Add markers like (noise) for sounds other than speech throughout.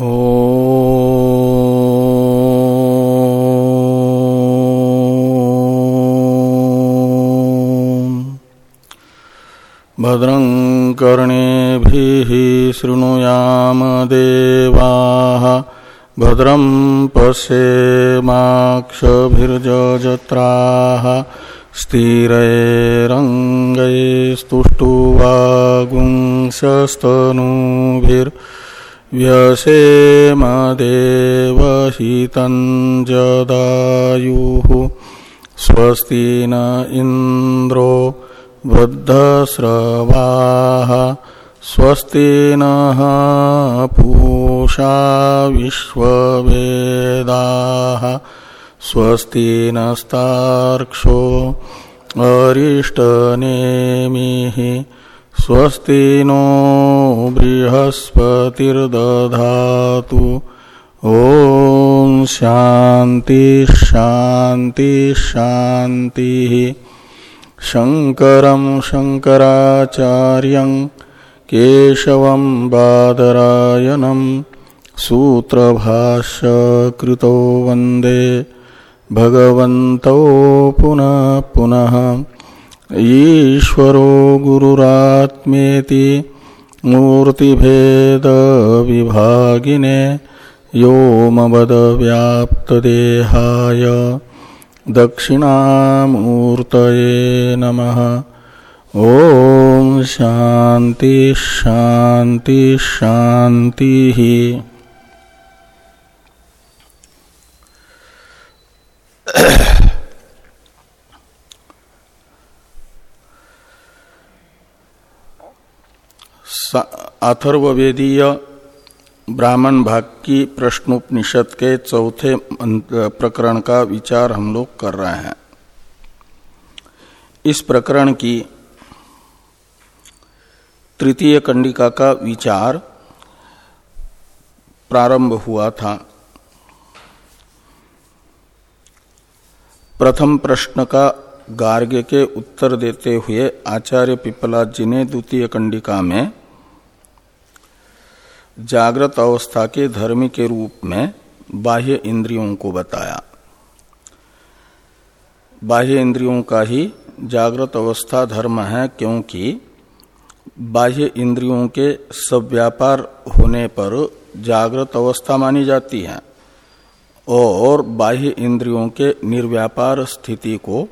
भद्रं कर्णेभिः शृणुयाम देवाः। भद्रं पश्येमाक्षभिर्जत्राः स्थिरैरङ्गैस्तुष्टुवागुंसस्तनूभिर्व्यसेमदेवहितं जदायुः स्वस्ति न इन्द्रो वृद्धस्रवाः स्वस्ति नः पूषा विश्ववेदाः स्वस्ति नस्तार्क्षो अरिष्टनेमिः स्वस्ति नो बृहस्पतिर्दधातु। ॐ शान्ति शान्ति शान्तिः। शङ्करं शङ्कराचार्यं केशवं बादरायणं सूत्रभाष्यकृतो वंदे। भगवन्तौ पुनः पुनः। ईश्वरो गुरुरात्मेति मूर्तिभेदविभागिने व्योमवदव्याप्तदेहाय दक्षिणामूर्तये नमः। ॐ शान्ति शान्ति शान्तिः। अथर्वेदीय ब्राह्मण भाग की प्रश्नोपनिषद के चौथे प्रकरण का विचार हम लोग कर रहे हैं। इस प्रकरण की तृतीय कंडिका का विचार प्रारंभ हुआ था। प्रथम प्रश्न का गार्ग्य के उत्तर देते हुए आचार्य पिपला जी ने द्वितीय कंडिका में जागृत अवस्था के धर्म के रूप में बाह्य इंद्रियों को बताया। बाह्य इंद्रियों का ही जागृत अवस्था धर्म है क्योंकि बाह्य इंद्रियों के सब व्यापार होने पर जागृत अवस्था मानी जाती है और बाह्य इंद्रियों के निर्व्यापार स्थिति को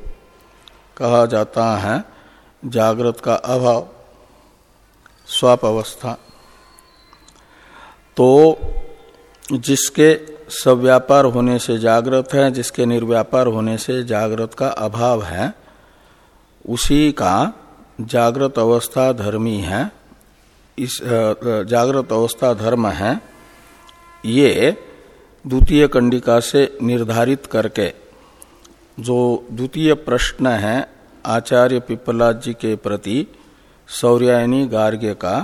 कहा जाता है जागृत का अभाव, स्वाप अवस्था। तो जिसके सब व्यापार होने से जागृत है, जिसके निर्व्यापार होने से जागृत का अभाव है, उसी का जागृत अवस्था धर्मी है, इस जागृत अवस्था धर्म है, ये द्वितीय कंडिका से निर्धारित करके जो द्वितीय प्रश्न है, आचार्य पिपला जी के प्रति सौर्यायनी गार्ग्य का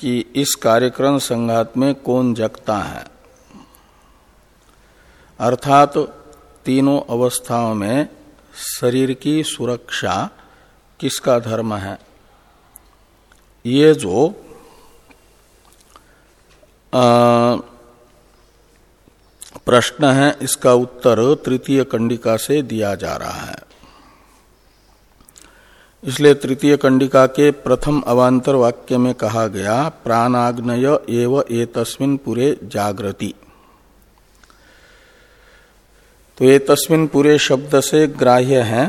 कि इस कार्यक्रम संघात में कौन जगता है। अर्थात तीनों अवस्थाओं में शरीर की सुरक्षा किसका धर्म है? ये जो प्रश्न है, इसका उत्तर तृतीय कंडिका से दिया जा रहा है। इसलिए तृतीय कंडिका के प्रथम अवांतर वाक्य में कहा गया, प्राणाग्नय एव ए तस्मिन पूरे जागृति। तो ये तस्मिन पूरे शब्द से ग्राह्य है,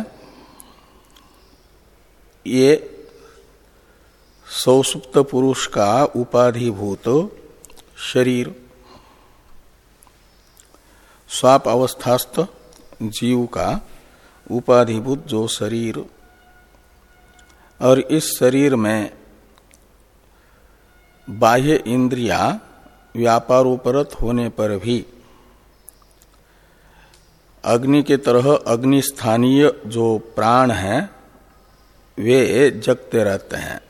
ये सौसुप्त पुरुष का उपाधिभूत शरीर, स्वाप अवस्थास्त जीव का उपाधिभूत जो शरीर और इस शरीर में बाह्य इंद्रिया व्यापारोपरत होने पर भी अग्नि के तरह अग्नि स्थानीय जो प्राण है, वे जगते रहते हैं।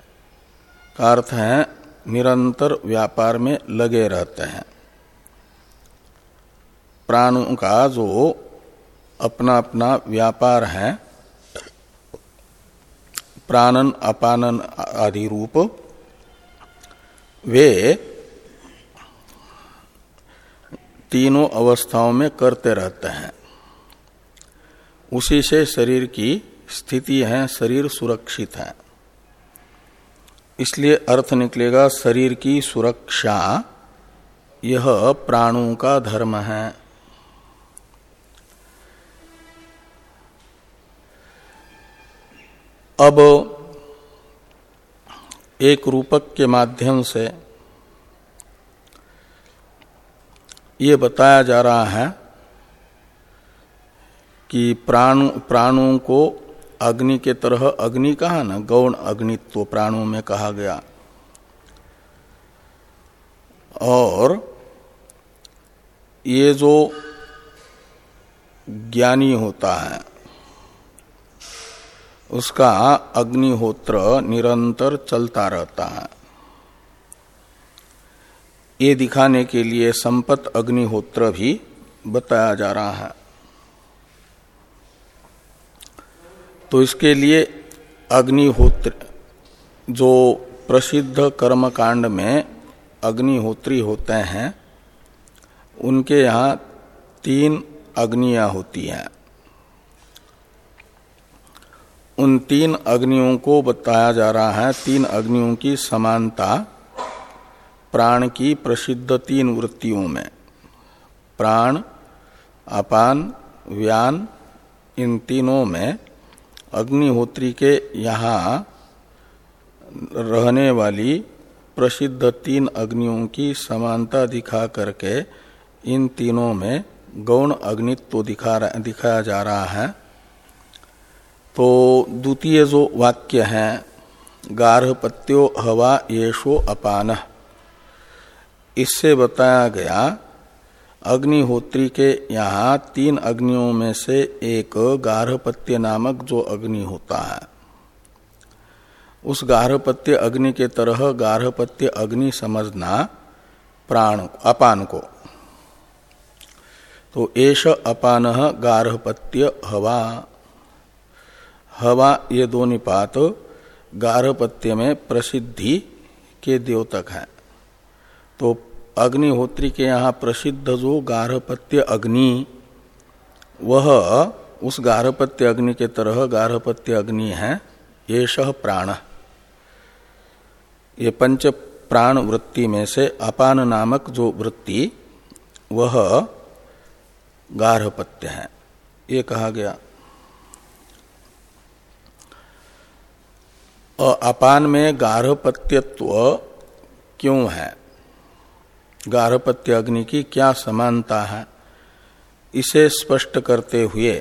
का अर्थ है, निरंतर व्यापार में लगे रहते हैं। प्राणों का जो अपना अपना व्यापार है प्राणन, अपानन आदि रूप, वे तीनों अवस्थाओं में करते रहते हैं। उसी से शरीर की स्थिति है, शरीर सुरक्षित है। इसलिए अर्थ निकलेगा, शरीर की सुरक्षा, यह प्राणों का धर्म है। अब एक रूपक के माध्यम से ये बताया जा रहा है कि प्राण प्राणों को अग्नि के तरह, अग्नि कहा ना, गौण अग्नित्व प्राणों में कहा गया। और ये जो ज्ञानी होता है उसका अग्निहोत्र निरंतर चलता रहता है। ये दिखाने के लिए संपत अग्निहोत्र भी बताया जा रहा है। तो इसके लिए अग्निहोत्र, जो प्रसिद्ध कर्म कांड में अग्निहोत्री होते हैं, उनके यहाँ तीन अग्नियाँ होती हैं। उन तीन अग्नियों को बताया जा रहा है। तीन अग्नियों की समानता, प्राण की प्रसिद्ध तीन वृत्तियों में। प्राण, अपान, व्यान, इन तीनों में अग्निहोत्री के यहाँ रहने वाली प्रसिद्ध तीन अग्नियों की समानता दिखा करके इन तीनों में गौण अग्नित्व दिखा दिखाया जा रहा है। तो द्वितीय जो वाक्य है गार्हपत्यो हवा येषो अपान। इससे बताया गया, अग्निहोत्री के यहाँ तीन अग्नियों में से एक गार्हपत्य नामक जो अग्नि होता है। उस गार्हपत्य अग्नि के तरह गार्हपत्य अग्नि समझना प्राण, अपान को। तो एष अपान गार्हपत्य हवा। हवा ये दो निपात गारहपत्य में प्रसिद्धि के द्योतक है। तो अग्निहोत्री के यहाँ प्रसिद्ध जो गारहपत्य अग्नि, वह उस गार्हपत्य अग्नि के तरह गार्हपत्य अग्नि है, ये प्राण। ये पंच प्राण वृत्ति में से अपान नामक जो वृत्ति, वह गारहपत्य है। ये कहा गया। अपान में गार्हपत्यत्व क्यों है? गार्हपत्य अग्नि की क्या समानता है? इसे स्पष्ट करते हुए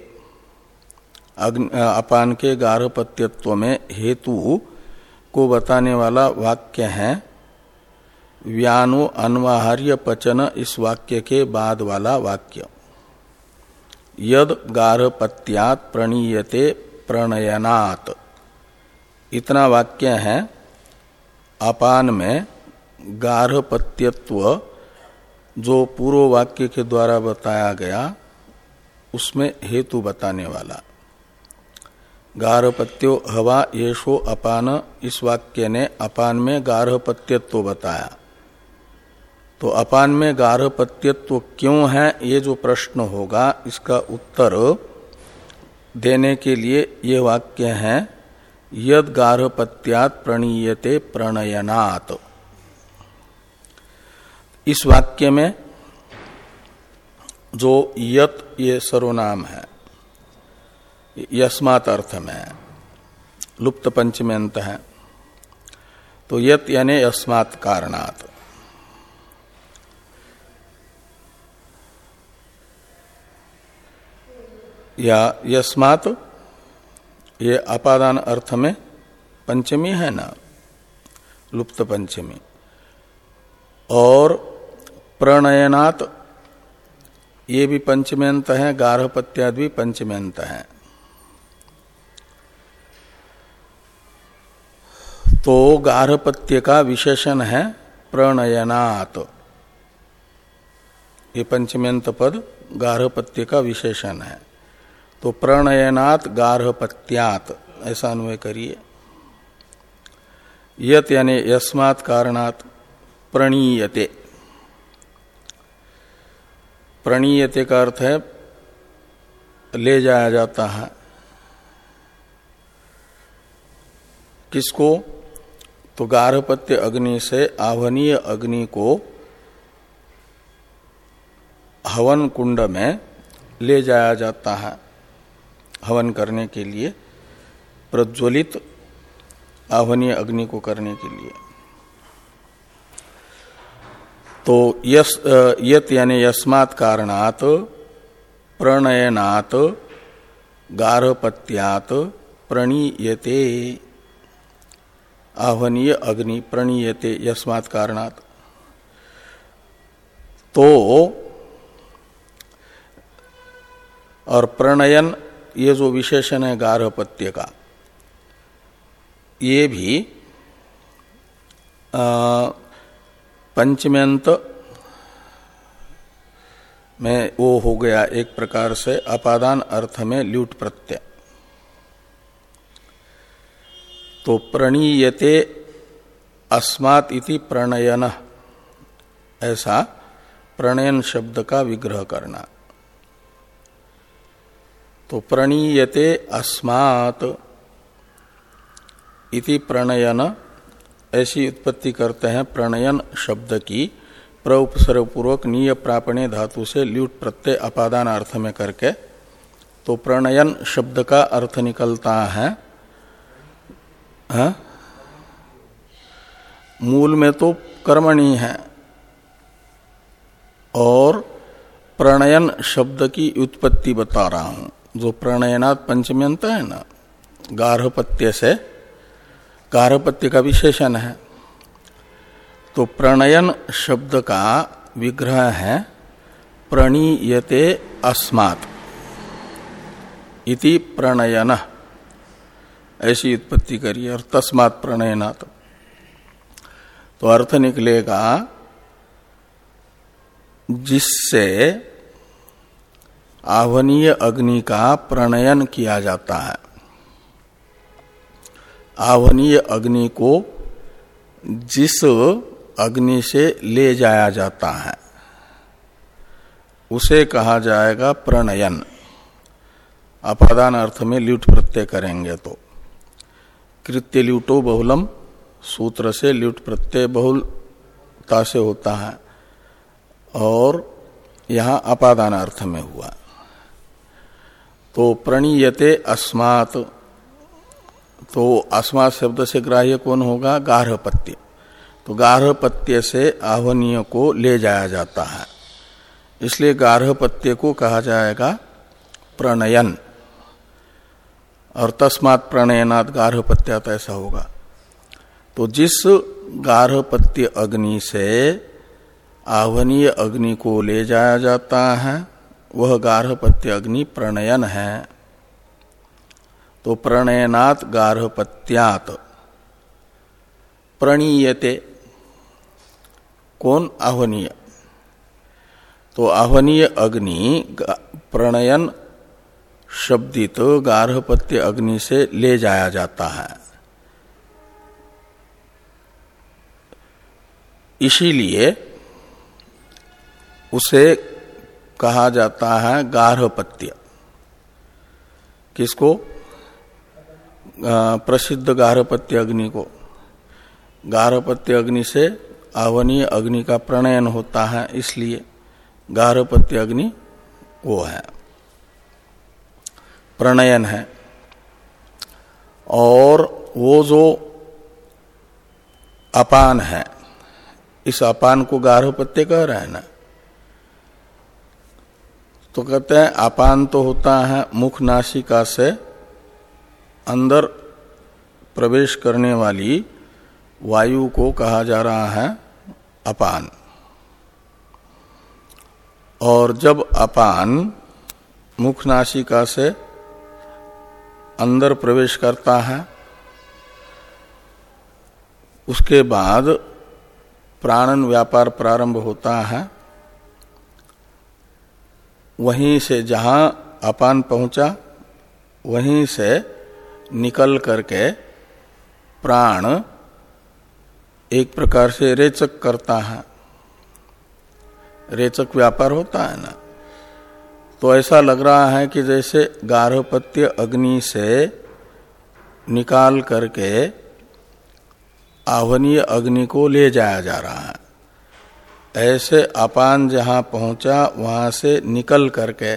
अपान के गार्हपत्यत्व में हेतु को बताने वाला वाक्य है, व्यानो अनवाहार्य पचन इस वाक्य के बाद वाला वाक्य। यद गार्हपत्यात प्रणीयते प्रणयनात्। इतना वाक्य है, अपान में गार्हपत्यत्व, जो पूर्व वाक्य के द्वारा बताया गया, उसमें हेतु बताने वाला। गार्हपत्यो हवा येषो अपान, इस वाक्य ने अपान में गार्हपत्यत्व बताया। तो अपान में गार्हपत्यत्व क्यों है, ये जो प्रश्न होगा, इसका उत्तर देने के लिए ये वाक्य है यद गार्हपत्यात प्रणीयते प्रणयनात्। इस वाक्य में जो यत, ये सर्वनाम है, यस्मात अर्थ में लुप्त पंचमी अंत है तो यत यानी यस्मात कारणात। या यस्मात ये अपादान अर्थ में पंचमी है ना? लुप्त पंचमी। और प्रणयनात् ये भी पंचम्यंत है, गार्हपत्याद भी पंचम्यंत है। तो गार्हपत्य का विशेषण है प्रणयनात्। ये पंचम्यंत पद गार्हपत्य का विशेषण है। तो प्रणयनात् गार्हपत्यात, ऐसा अन्वय करिए। यत यानी यस्मात् कारणात् प्रणीयते। प्रणीयते का अर्थ है, ले जाया जाता है। किसको? तो गार्हपत्य अग्नि से आह्वनीय अग्नि को हवन कुंड में ले जाया जाता है। हवन करने के लिए, प्रज्वलित आह्वनीय अग्नि को करने के लिए। तो यस यत यानी यस्मात् कारणात, प्रणयनात्, गार्हपत्यात, प्रणीयते। आह्वनीय अग्नि प्रणीयते, यस्मात् कारणात। तो और प्रणयन ये जो विशेषण है गार्हपत्य का, ये भी पंचम्यंत, में वो हो गया एक प्रकार से अपादान अर्थ में ल्यूट प्रत्यय। तो प्रणीयते अस्मात् इति प्रणयन, ऐसा प्रणयन शब्द का विग्रह करना। तो प्रणीयते अस्मात् इति प्रणयन, ऐसी उत्पत्ति करते हैं प्रणयन शब्द की प्रउपसर्ग पूर्वक नीय प्रापणे धातु से ल्यूट प्रत्यय अपादान अर्थ में करके तो प्रणयन शब्द का अर्थ निकलता है, हा? मूल में तो कर्मणी है, और प्रणयन शब्द की उत्पत्ति बता रहा हूँ जो प्रणयनाथ पंचम्यंत है ना, गार्हपत्य से, गार्हपत्य का विशेषण है। तो प्रणयन शब्द का विग्रह है, प्रणीयते अस्मात्। इति प्रणयन। ऐसी उत्पत्ति करिए और तस्मात् प्रणयनात्। तो अर्थ निकलेगा, जिससे आवनीय अग्नि का प्रणयन किया जाता है। आवनीय अग्नि को जिस अग्नि से ले जाया जाता है, उसे कहा जाएगा प्रणयन। अपादान अर्थ में ल्यूट प्रत्यय करेंगे तो। कृत्य ल्यूटो बहुलम, सूत्र से ल्यूट प्रत्यय बहुलता से होता है, और यहाँ अपादान अर्थ में हुआ। तो प्रणीयते अस्मात। तो अस्मात शब्द से ग्राह्य कौन होगा? गार्हपत्य। तो गार्हपत्य से आह्वनीय को ले जाया जाता है। इसलिए गार्हपत्य को कहा जाएगा प्रणयन। और तस्मात प्रणयनात् गार्हपत्यात ऐसा होगा। तो जिस गार्हपत्य अग्नि से आह्वनीय अग्नि को ले जाया जाता है वह गार्हपत्य अग्नि प्रणयन है। तो प्रणयनात् गार्हपत्यात। प्रणीयते। कौन आह्वनीय तो आह्वनीय अग्नि प्रणयन शब्दित गार्हपत्य अग्नि से ले जाया जाता है। इसीलिए उसे कहा जाता है गार्हपत्य। किसको? प्रसिद्ध गार्हपत्य अग्नि को। गार्हपत्य अग्नि से आवनीय अग्नि का प्रणयन होता है, इसलिए गार्हपत्य अग्नि वो है। प्रणयन है। और वो जो अपान है, इस अपान को गार्हपत्य कह रहे हैं ना। तो कहते हैं, अपान तो होता है मुख नासिका से अंदर प्रवेश करने वाली वायु को कहा जा रहा है अपान। और जब अपान मुख नासिका से अंदर प्रवेश करता है, उसके बाद प्राणन व्यापार प्रारंभ होता है। वहीं से जहाँ अपान पहुँचा, वहीं से निकल करके प्राण एक प्रकार से रेचक करता है। रेचक व्यापार होता है ना? तो ऐसा लग रहा है कि जैसे गार्हपत्य अग्नि से निकाल करके आवनीय अग्नि को ले जाया जा रहा है। ऐसे अपान जहाँ पहुँचा, वहाँ से निकल करके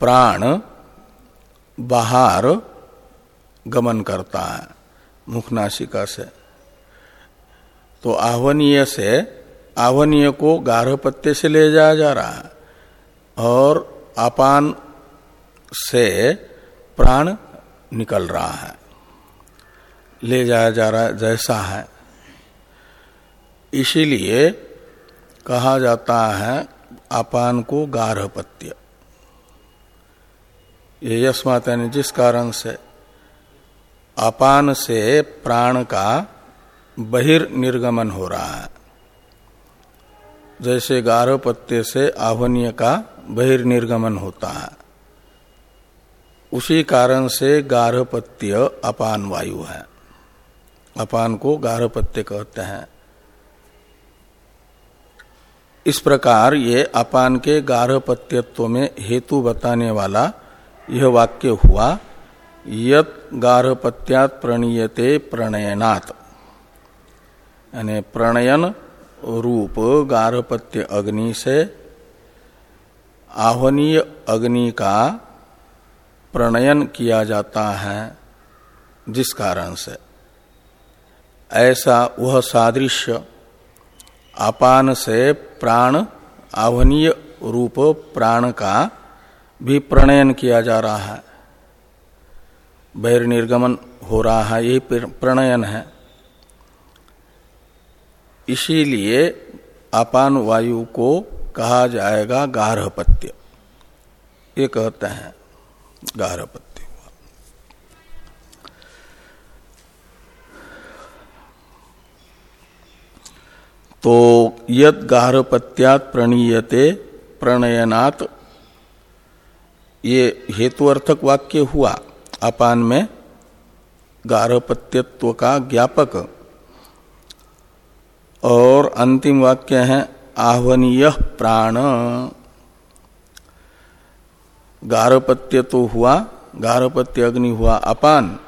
प्राण बाहर गमन करता है मुखनाशिका से। तो आह्वनीय से, आहवनीय को गार्हपत्य से ले जाया जा रहा है, और अपान से प्राण निकल रहा है, ले जाया जा रहा है, जैसा है। इसीलिए कहा जाता है अपान को गार्हपत्य। ये यस्मात यानी जिस कारण से अपान से प्राण का बहिर्निर्गमन हो रहा है, जैसे गार्हपत्य से आहवनीय का बहिर्निर्गमन होता है, उसी कारण से गार्हपत्य अपान वायु है। अपान को गार्हपत्य कहते हैं। इस प्रकार ये अपान के गार्हपत्यत्व में हेतु बताने वाला यह वाक्य हुआ, यत गार्हपत्यात प्रणीयते प्रणयनात्। यानी प्रणयन रूप गार्हपत्य अग्नि से, आह्वनीय अग्नि का प्रणयन किया जाता है जिस कारण से। ऐसा वह सादृश्य अपान से प्राण आह्वनीय रूप प्राण का भी प्रणयन किया जा रहा है। बहिर्निर्गमन हो रहा है यही प्रणयन है। इसीलिए अपान वायु को कहा जाएगा गार्हपत्य। ये कहते हैं गार्हपत्य। तो यद गार्हपत्यात प्रणीयते, प्रणयनात्। ये हेतुअर्थक वाक्य हुआ, अपान में गार्हपत्यत्व का ज्ञापक। और अंतिम वाक्य है, आह्वनीय प्राण। गार्हपत्य तो हुआ गार्हपत्य अग्नि हुआ अपान,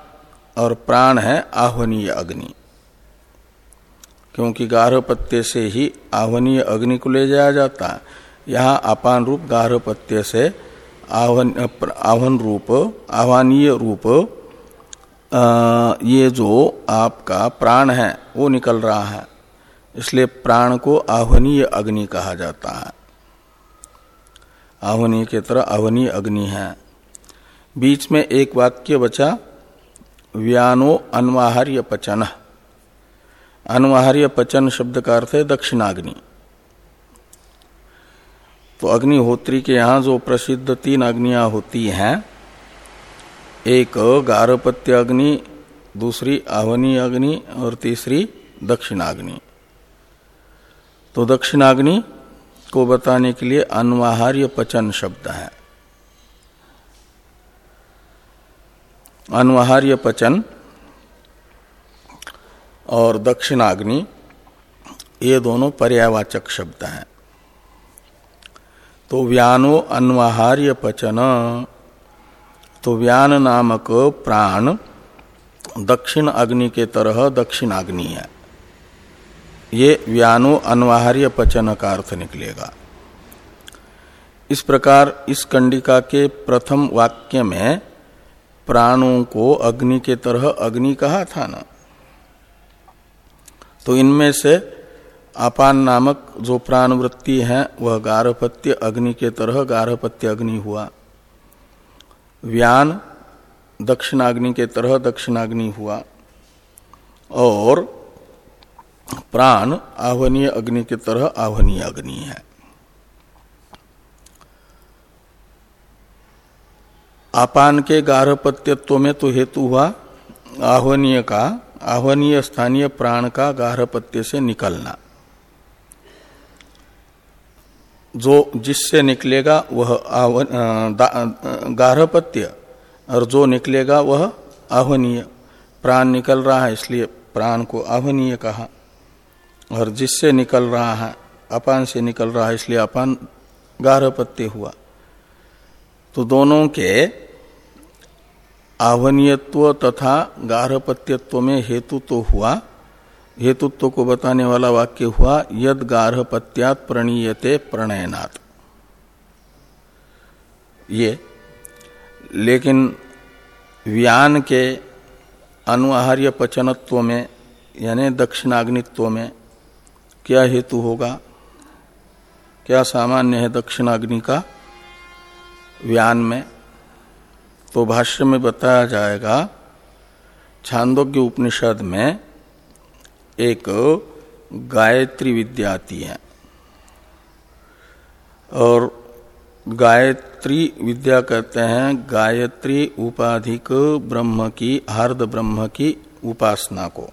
और प्राण है आह्वनीय अग्नि। क्योंकि गार्हपत्य से ही आह्वनीय अग्नि को ले जाया जाता है। यहाँ अपान रूप गार्हपत्य से आह्वन आह्वन रूप आह्वानीय रूप आ, ये जो आपका प्राण है वो निकल रहा है। इसलिए प्राण को आह्वनीय अग्नि कहा जाता है। आह्वनीय के तरह आह्वनीय अग्नि है। बीच में एक वाक्य बचा व्यानो अनवाहार्य पचन। अनवाहार्य पचन शब्द का अर्थ है दक्षिणाग्नि। तो अग्निहोत्री के यहाँ जो प्रसिद्ध तीन अग्नियाँ होती हैं, एक गारपत्य अग्नि, दूसरी आवनी अग्नि और तीसरी दक्षिणाग्नि। तो दक्षिणाग्नि को बताने के लिए अनवाहार्य पचन शब्द है। अनवाहार्य पचन और दक्षिणाग्नि, ये दोनों पर्यावाचक शब्द हैं। तो व्यानो अनवाहार्य पचन तो व्यान नामक प्राण दक्षिण अग्नि के तरह दक्षिण अग्नि है। ये व्यानो अनवाहार्य पचन का अर्थ निकलेगा। इस प्रकार इस कंडिका के प्रथम वाक्य में प्राणों को अग्नि के तरह अग्नि कहा था ना? तो इनमें से अपान नामक जो प्राण वृत्ति है, वह गारहपत्य अग्नि के तरह गारहपत्य अग्नि हुआ। व्यान दक्षिणाग्नि के तरह दक्षिणाग्नि हुआ। और प्राण आह्वनीय अग्नि के तरह आह्वनीय अग्नि है। आपान के गार्हपत्यत्व में तो हेतु हुआ आह्वनीय का आह्वनीय स्थानीय प्राण का गार्हपत्य से निकलना। जो जिससे निकलेगा वह गार्हपत्य, और जो निकलेगा वह आह्वनीय। प्राण निकल रहा है, इसलिए प्राण को आह्वनीय कहा। और जिससे निकल रहा है, अपान से निकल रहा है, इसलिए अपान गार्हपत्य हुआ। तो दोनों के आवनीयत्व तथा गार्हपत्यत्व में हेतु तो हुआ। हेतुत्व को बताने वाला वाक्य हुआ, यद गार्हपत्यात प्रणीयते प्रणयनात्। ये, लेकिन व्यान के अनुहार्य पचनत्व में यानी दक्षिणाग्नित्व में क्या हेतु होगा? क्या सामान्य है दक्षिणाग्नि का? व्यान में तो भाष्य में बताया जाएगा छांदोग्य उपनिषद में एक गायत्री विद्या आती है। और गायत्री विद्या कहते हैं गायत्री उपाधिक ब्रह्म की, हार्द ब्रह्म की उपासना को।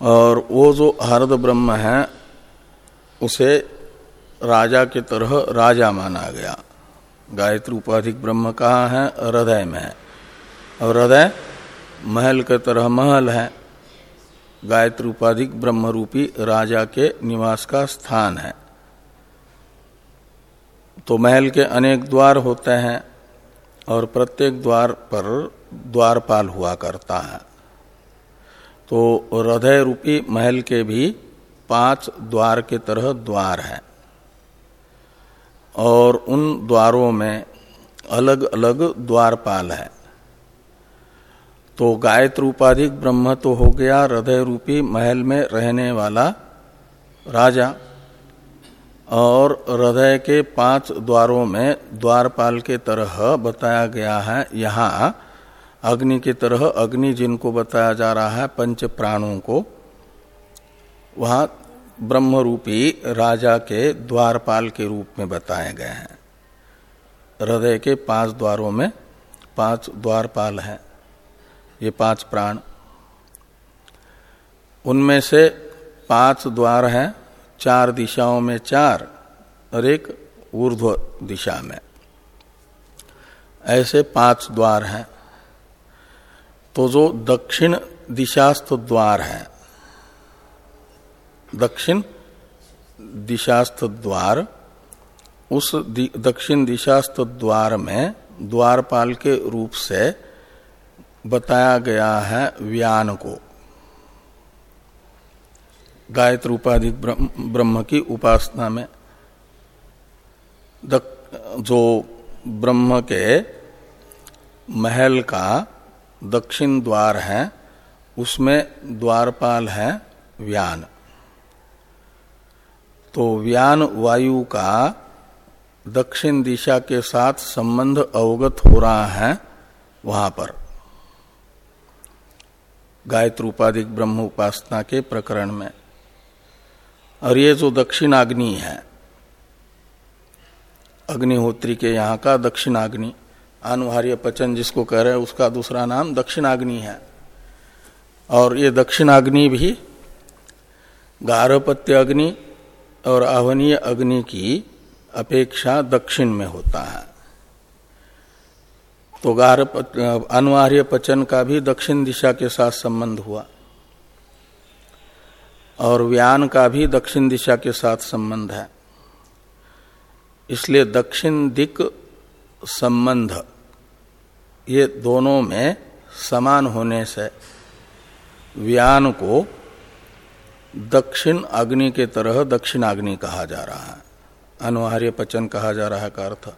और वो जो हार्द ब्रह्म है, उसे राजा के तरह राजा माना गया। गायत्री उपाधिक ब्रह्म कहाँ है? हृदय में है। और हृदय महल के तरह महल है। गायत्री उपाधिक ब्रह्म रूपी राजा के निवास का स्थान है। तो महल के अनेक द्वार होते हैं और प्रत्येक द्वार पर द्वारपाल हुआ करता है। तो हृदय रूपी महल के भी पाँच द्वार के तरह द्वार है। और उन द्वारों में अलग अलग द्वारपाल है। तो गायत्र उपाधिक ब्रह्म तो हो गया हृदय रूपी महल में रहने वाला राजा और हृदय के पाँच द्वारों में द्वारपाल के तरह बताया गया है। यहाँ अग्नि की तरह अग्नि जिनको बताया जा रहा है, पंच प्राणों को, वहाँ ब्रह्म रूपी राजा के द्वारपाल के रूप में बताए गए हैं। हृदय के पाँच द्वारों में पाँच द्वारपाल हैं। ये पाँच प्राण। उनमें से पाँच द्वार हैं, चार दिशाओं में चार, और एक ऊर्ध्व दिशा में। ऐसे पाँच द्वार हैं। तो जो दक्षिण दिशास्थ द्वार है दक्षिण दिशास्थ द्वार उस दि, दक्षिण दिशास्थ द्वार में द्वारपाल के रूप से बताया गया है व्यान को। गायत्री उपाधिक ब्रह्म की उपासना में दक, जो ब्रह्म के महल का दक्षिण द्वार है उसमें द्वारपाल है व्यान। तो व्यान वायु का दक्षिण दिशा के साथ संबंध अवगत हो रहा है वहाँ पर। गायत्री उपाधिक ब्रह्म उपासना के प्रकरण में। और ये जो दक्षिणाग्नि है, अग्निहोत्री के यहाँ का दक्षिणाग्नि अनुहार्य पचन जिसको कह रहे हैं, उसका दूसरा नाम दक्षिणाग्नि है। और ये दक्षिणाग्नि भी गारहपत्य अग्नि और आवनीय अग्नि की अपेक्षा दक्षिण में होता है। तो गार अनुआर्य पचन का भी दक्षिण दिशा के साथ संबंध हुआ। और व्यान का भी दक्षिण दिशा के साथ संबंध है। इसलिए दक्षिण दिक संबंध, ये दोनों में समान होने से व्यान को दक्षिण अग्नि के तरह दक्षिण अग्नि कहा जा रहा है। अनुहार्य पचन कहा जा रहा है का अर्थ?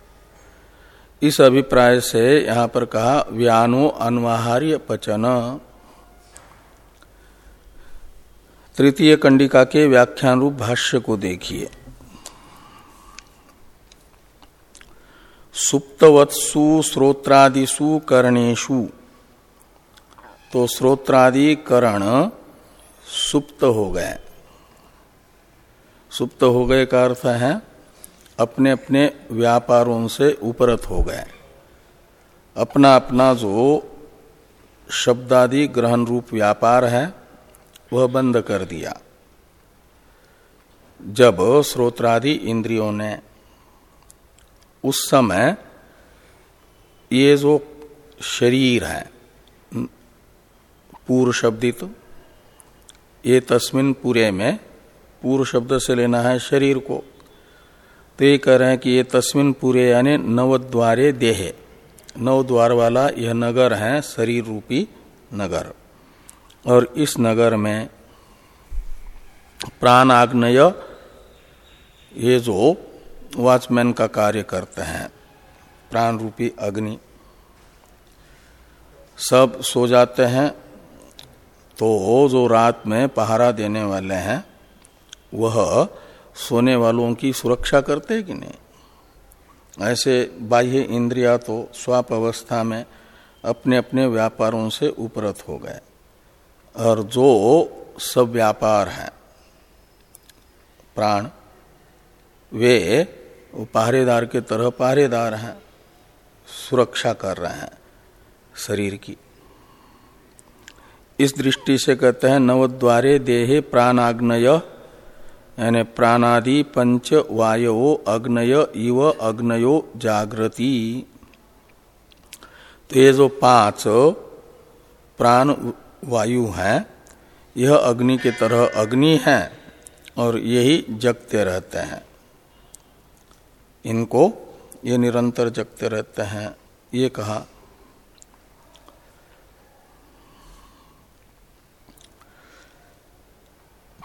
इस अभिप्राय से यहाँ पर कहा, व्यानो अनुहार्य पचन। तृतीय कंडिका के व्याख्यान रूप भाष्य को देखिए। सुप्तवत्सु श्रोत्रादिशु कर्णेशु तो श्रोत्रादि करण सुप्त हो गए। सुप्त हो गए का अर्थ है अपने अपने व्यापारों से उपरत हो गए। अपना अपना जो शब्दादि ग्रहण रूप व्यापार है, वह बंद कर दिया। जब श्रोत्रादि इंद्रियों ने उस समय ये जो शरीर है, पूर्व शब्दित ये तस्मिन पूरे में पूर्व शब्द से लेना है शरीर को। तो ये कह रहे हैं कि ये तस्मिन पूरे यानी नवद्वारे देहे। नव द्वार वाला यह नगर है शरीर रूपी नगर। और इस नगर में प्राण आग्नय ये जो वॉचमैन का कार्य करते हैं, प्राण रूपी अग्नि, सब सो जाते हैं। तो जो रात में पहारा देने वाले हैं, वह सोने वालों की सुरक्षा करते कि नहीं? ऐसे बाह्य इंद्रिया तो स्वाप अवस्था में अपने अपने व्यापारों से उपरत हो गए, और जो सब व्यापार है, प्राण, वे पहरेदार के तरह पहरेदार हैं, सुरक्षा कर रहे हैं शरीर की। इस दृष्टि से कहते हैं, नवद्वारे देहे प्राणाग्नय, यानी प्राणादि पंच वायो अग्नय, इव अग्नयो जागृति। तो ये जो पाँच प्राण वायु हैं, यह अग्नि के तरह अग्नि है और यही जगते रहते हैं। इनको ये निरंतर जगते रहते हैं, ये कहा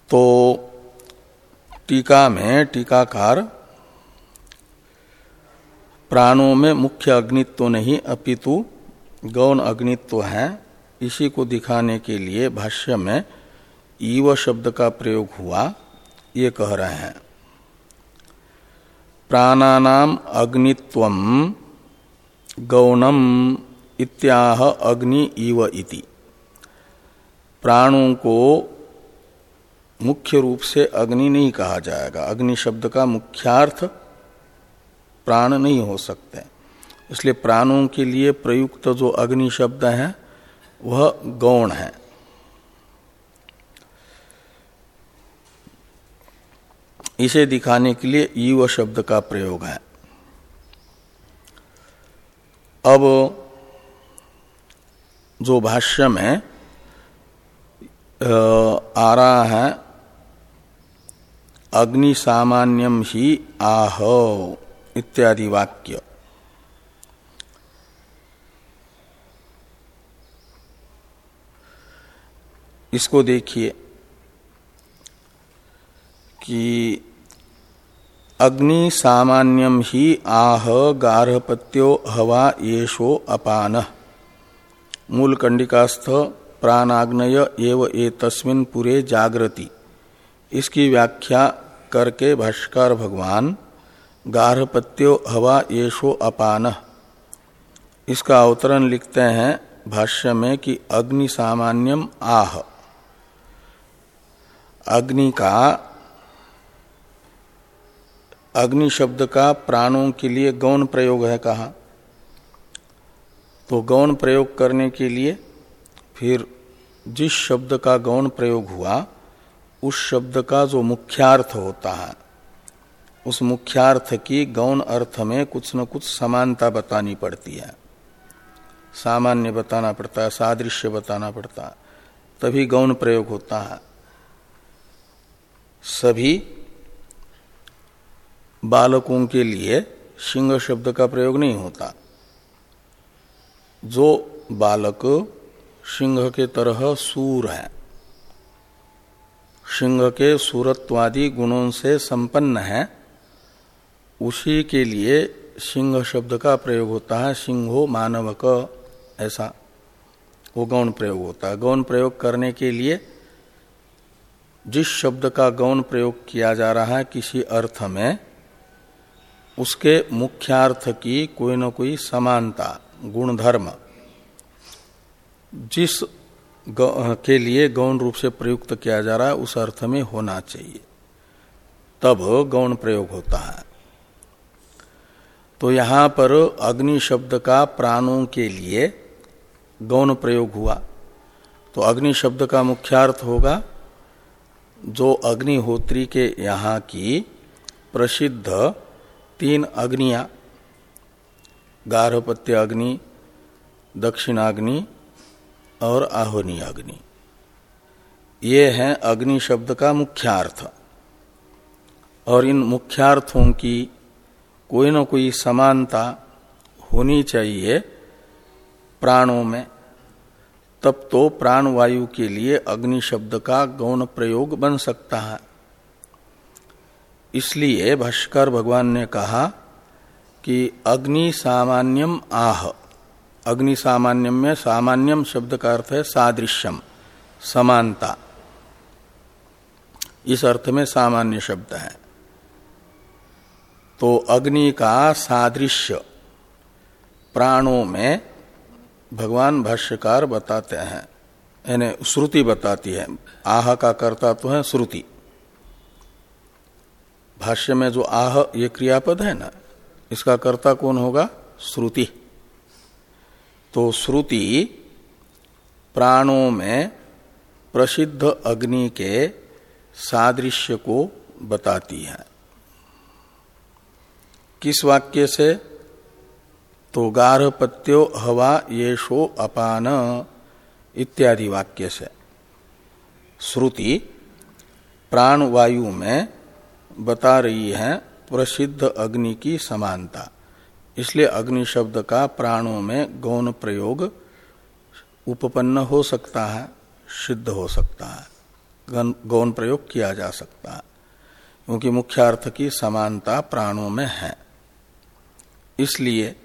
तो टीका में टीकाकार प्राणों में मुख्य अग्नित्व तो नहीं, अपितु गौण अग्नित्व तो है। इसी को दिखाने के लिए भाष्य में ईव शब्द का प्रयोग हुआ, ये कह रहे हैं। प्राणानाम अग्नित्व गौणम इत्याह अग्नि इव इति। प्राणों को मुख्य रूप से अग्नि नहीं कहा जाएगा। अग्नि शब्द का मुख्यार्थ प्राण नहीं हो सकते। इसलिए प्राणों के लिए प्रयुक्त जो अग्नि शब्द है, वह गौण है। इसे दिखाने के लिए ईव शब्द का प्रयोग है। अब जो भाष्य में आ रहा है अग्नि सामान्यम ही आह इत्यादि वाक्य। इसको देखिए कि अग्नि सामान्यम ही आह गार्हपत्यो हवा येषो अपान। मूल कंडिकास्थ प्राणाग्नय एव ए तस्मिन पुरे जागृति इसकी व्याख्या करके भाष्कर भगवान, गार्हपत्यो हवा येषो अपान। इसका अवतरण लिखते हैं भाष्य में कि अग्नि सामान्यम आह। अग्नि का, अग्नि शब्द का प्राणों के लिए गौण प्रयोग है कहा। तो गौण प्रयोग करने के लिए फिर जिस शब्द का गौण प्रयोग हुआ उस शब्द का जो मुख्यार्थ होता है, उस मुख्यार्थ की गौण अर्थ में कुछ न कुछ समानता बतानी पड़ती है। सामान्य बताना पड़ता है, सादृश्य बताना पड़ता है, तभी गौण प्रयोग होता है। सभी बालकों के लिए सिंह शब्द का प्रयोग नहीं होता। जो बालक सिंह के तरह सूर है सिंह के सूरत्वादि गुणों से संपन्न है, उसी के लिए सिंह शब्द का प्रयोग होता है सिंहो मानवक, ऐसा वो गौण प्रयोग होता है। गौण प्रयोग करने के लिए जिस शब्द का गौण प्रयोग किया जा रहा है किसी अर्थ में, उसके मुख्यार्थ की कोई न कोई समानता, गुणधर्म, जिस के लिए गौण रूप से प्रयुक्त किया जा रहा है उस अर्थ में होना चाहिए। तब गौण प्रयोग होता है। तो यहाँ पर अग्नि शब्द का प्राणों के लिए गौण प्रयोग हुआ। तो अग्नि शब्द का मुख्यार्थ होगा, जो अग्निहोत्री के यहाँ की प्रसिद्ध तीन अग्निया, गार्हपत्य अग्नि, दक्षिणाग्नि और आहोनी अग्नि। ये है अग्नि शब्द का मुख्यार्थ। और इन मुख्यार्थों की कोई ना कोई समानता होनी चाहिए प्राणों में। तब तो प्राण वायु के लिए अग्नि शब्द का गौण प्रयोग बन सकता है। इसलिए भाष्कर भगवान ने कहा कि अग्नि सामान्यम आह। अग्नि सामान्यम में सामान्यम शब्द का अर्थ है सादृश्यम, समानता। इस अर्थ में सामान्य शब्द है। तो अग्नि का सादृश्य, प्राणों में भगवान भाष्यकार बताते हैं, यानी श्रुति बताती है, आह का कर्ता तो है श्रुति। भाष्य में जो आह ये क्रियापद है ना, इसका कर्ता कौन होगा? श्रुति। तो श्रुति प्राणों में प्रसिद्ध अग्नि के सादृश्य को बताती है। किस वाक्य से? तो गार्हपत्यो हवा येषो अपान, इत्यादि वाक्य से। श्रुति प्राण वायु में बता रही है प्रसिद्ध अग्नि की समानता। इसलिए अग्नि शब्द का प्राणों में गौण प्रयोग उपपन्न हो सकता है, सिद्ध हो सकता है गौण प्रयोग किया जा सकता है, क्योंकि मुख्य अर्थ की समानता प्राणों में है। इसलिए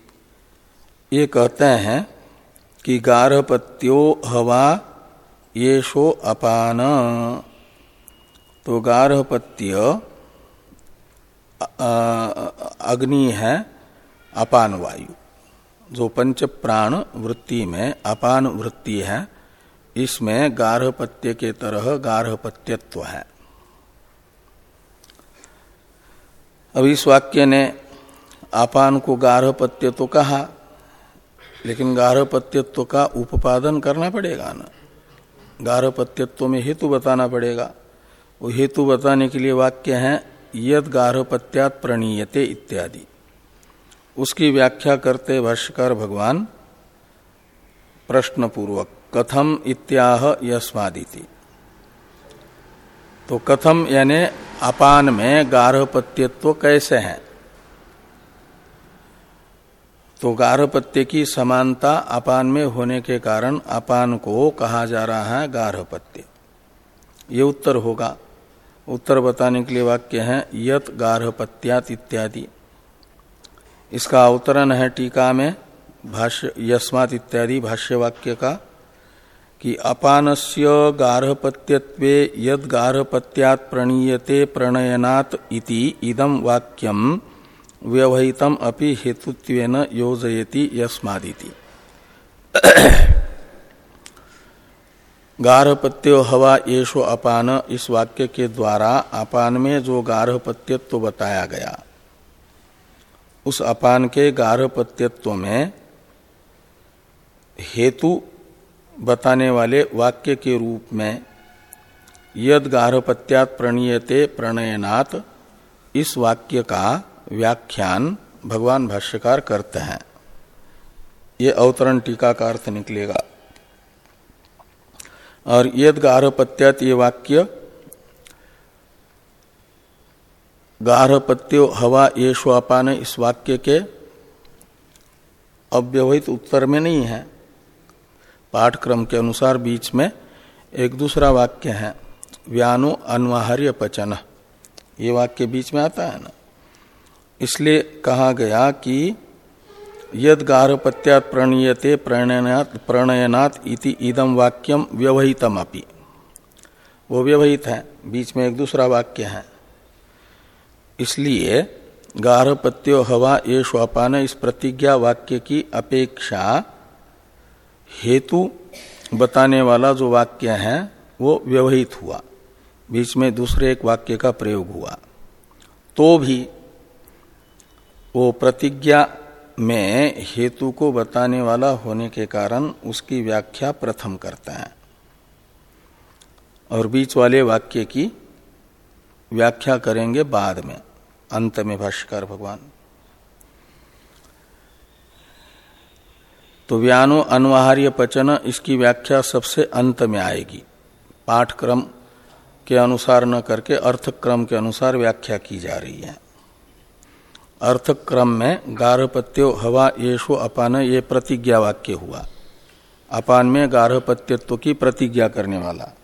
ये कहते हैं कि गार्हपत्यो हवा ये शो अपान। तो गार्हपत्य अग्नि है अपान वायु जो पंच प्राण वृत्ति में अपान वृत्ति है, इसमें गार्हपत्य के तरह गार्हपत्यत्व है। अब इस वाक्य ने अपान को गार्हपत्य तो कहा, लेकिन गार्हपत्यत्व का उपादन करना पड़ेगा ना। गार्हपत्यत्व में हेतु बताना पड़ेगा। वो हेतु बताने के लिए वाक्य है, यद गार्हपत्यात प्रणीयते इत्यादि। उसकी व्याख्या करते भाष्यकार भगवान प्रश्न पूर्वक कथम इत्याह यस्मादिति। तो कथम यानी अपान में गार्हपत्यत्व कैसे है? तो गार्हपत्य की समानता अपान में होने के कारण अपान को कहा जा रहा है गार्हपत्य। ये उत्तर होगा। उत्तर बताने के लिए वाक्य है, यत गार्हपत्यात इत्यादि। इसका अवतरण है टीका में भाष्य, यस्मात इत्यादि भाष्य वाक्य का, कि अपानस्य गार्हपत्यत्वे यद गार्हपत्यात प्रणीयते प्रणयनात् इति इदम वाक्यम व्यवहितम अपि हेतुत्वेन योजयति यस्मादिति। गार्हपत्यो हवा येषो अपान इस वाक्य के द्वारा अपान में जो गार्हपत्यत्व बताया गया। उस अपान के गार्हपत्यत्व में हेतु बताने वाले वाक्य के रूप में यद गार्हपत्यात प्रणीयते प्रणयनात् इस वाक्य का व्याख्यान भगवान भाष्यकार करते हैं। ये अवतरण टीका का अर्थ निकलेगा। और यद गार्हपत्यात ये वाक्य गार्हपत्यो हवा ये श्वापान इस वाक्य के अव्यवहित उत्तर में नहीं है। पाठक्रम के अनुसार बीच में एक दूसरा वाक्य है, व्यानो अनवाहार्य पचन। ये वाक्य बीच में आता है ना? इसलिए कहा गया कि यद गार्हपत्यात प्रणीयते प्रणयनात् प्रणयनात् इति इदम वाक्यम व्यवहितम अपि वो व्यवहित है, बीच में एक दूसरा वाक्य है। इसलिए गार्हपत्यो हवा ये श्वापान इस प्रतिज्ञा वाक्य की अपेक्षा हेतु बताने वाला जो वाक्य है, वो व्यवहित हुआ। बीच में दूसरे एक वाक्य का प्रयोग हुआ। तो भी वो प्रतिज्ञा में हेतु को बताने वाला होने के कारण उसकी व्याख्या प्रथम करता है। और बीच वाले वाक्य की व्याख्या करेंगे बाद में। अंत में भाष्यकार भगवान। तो व्यानो अनवाहार्य पचन, इसकी व्याख्या सबसे अंत में आएगी। पाठक्रम के अनुसार न करके अर्थक्रम के अनुसार व्याख्या की जा रही है। अर्थक्रम में गार्हपत्यो हवा येषो अपान, ये प्रतिज्ञा वाक्य हुआ। अपान में गार्हपत्यत्व की प्रतिज्ञा करने वाला।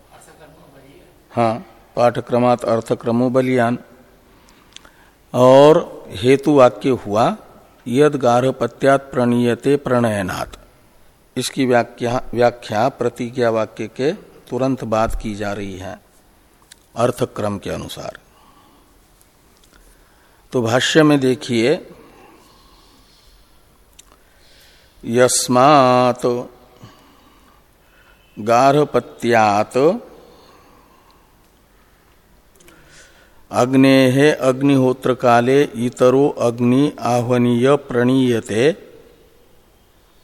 हाँ पाठक्रमात अर्थक्रमो बलियान। और हेतु वाक्य हुआ, यद गार्हपत्यात प्रणीयते प्रणयनात्। इसकी व्याख्या व्याख्या प्रतिज्ञा वाक्य के तुरंत बात की जा रही है, अर्थक्रम के अनुसार। तो भाष्य में देखिए, यस्मात गार्हपत्यात अग्ने अग्निहोत्र काले इतरो अग्नि आह्वनीय प्रणीयते।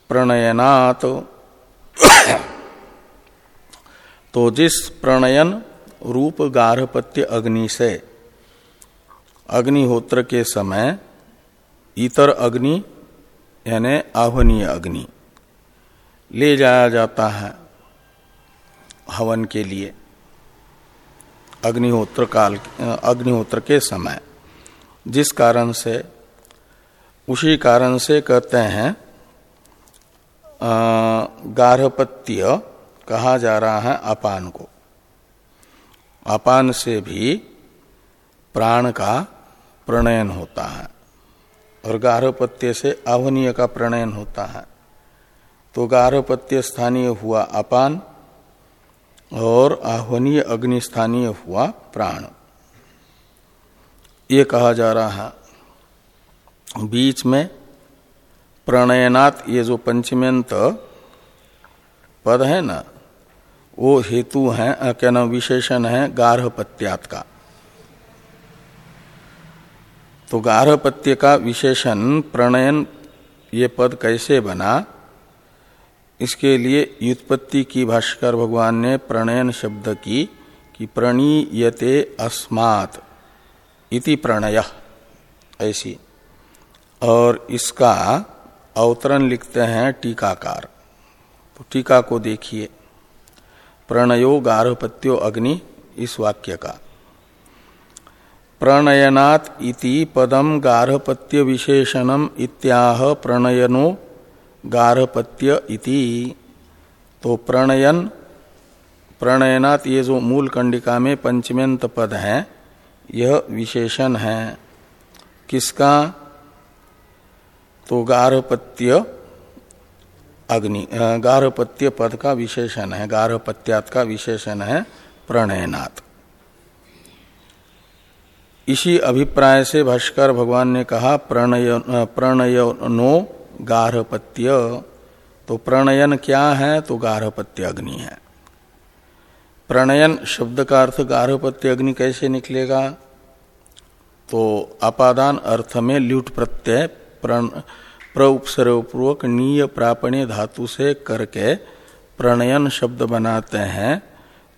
प्रणयनात्। तो जिस प्रणयन रूप गार्हपत्य अग्नि से, अग्निहोत्र के समय इतर अग्नि, यानी आह्वनीय अग्नि, ले जाया जाता है हवन के लिए। अग्निहोत्र काल, अग्निहोत्र के समय। जिस कारण से, उसी कारण से कहते हैं गार्हपत्य कहा जा रहा है अपान को। अपान से भी प्राण का प्रणयन होता है और गार्हपत्य से आवनीय का प्रणयन होता है। तो गार्हपत्य स्थानीय हुआ अपान और आह्वनीय अग्निस्थानीय हुआ प्राण। ये कहा जा रहा है। बीच में प्रणयनात् ये जो पंचम्यंत पद है ना, वो हेतु है क्या नाम, विशेषण है, गार्हपत्यात का। तो गार्हपत्य का विशेषण, प्रणयन, ये पद कैसे बना? इसके लिए युत्पत्ति की भाष्कर भगवान ने प्रणयन शब्द की, कि प्रणीयते अस्मात् इति प्रणय, ऐसी। और इसका अवतरण लिखते हैं टीकाकार। तो टीका को देखिए। प्रणयो गार्हपत्यो अग्नि, इस वाक्य का। प्रणयनात् इति पदम गार्हपत्य विशेषणम इत्याह प्रणयनो गार्हपत्य इति। तो प्रणयन, प्रणयनात् ये जो मूल कंडिका में पंचम्यंत पद है, यह विशेषण है। किसका? तो गार्हपत्य अग्नि गारहपत्य पद का विशेषण है गार्हपत्यात का विशेषण है प्रणयनात्। इसी अभिप्राय से भाष्कर भगवान ने कहा, प्रणय प्रणयनो गार्हपत्य। तो प्रणयन क्या है? तो गार्हपत्य अग्नि है। प्रणयन शब्द का अर्थ गार्हपत्य अग्नि कैसे निकलेगा? तो अपादान अर्थ में ल्यूट प्रत्यय, प्रण प्रउपसर्वपूर्वक नीय प्रापणे धातु से करके प्रणयन शब्द बनाते हैं।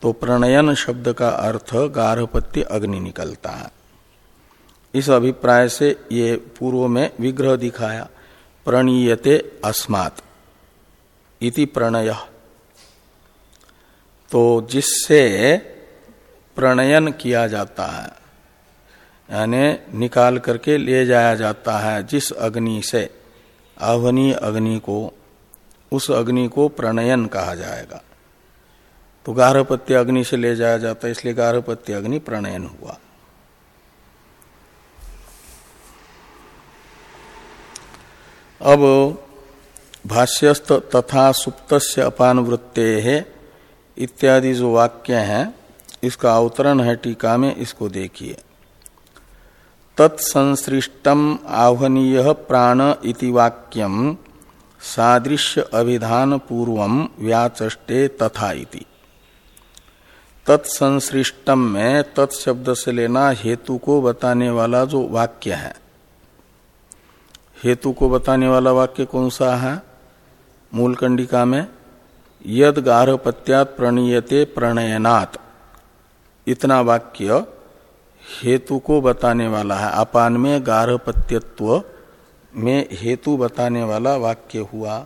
तो प्रणयन शब्द का अर्थ गार्हपत्य अग्नि निकलता है। इस अभिप्राय से ये पूर्व में विग्रह दिखाया। प्रणीयते अस्मात्। इति प्रणय। तो जिससे प्रणयन किया जाता है, यानी निकाल करके ले जाया जाता है जिस अग्नि से आह्वनीय अग्नि को, उस अग्नि को प्रणयन कहा जाएगा। तो गार्हपत्य अग्नि से ले जाया जाता है, इसलिए गार्हपत्य अग्नि प्रणयन हुआ। अब भाष्यस्त तथा सुप्त अपान वृत्ते इत्यादि जो वाक्य हैं, इसका अवतरण है टीका में, इसको देखिए। तत्संसृष्टम आह्वनीय प्राण इति वाक्यम सादृश्य अभिधान पूर्व व्याचे तथा इति। तत्संसृष्टम में तत्शब्द से लेना हेतु को बताने वाला जो वाक्य है हेतु को बताने वाला वाक्य कौन सा है? मूल कंडिका में, यद गार्हपत्यात प्रणीयते प्रणयनात्। इतना वाक्य हेतु को बताने वाला है। अपान में गार्हपत्यत्व में हेतु बताने वाला वाक्य हुआ।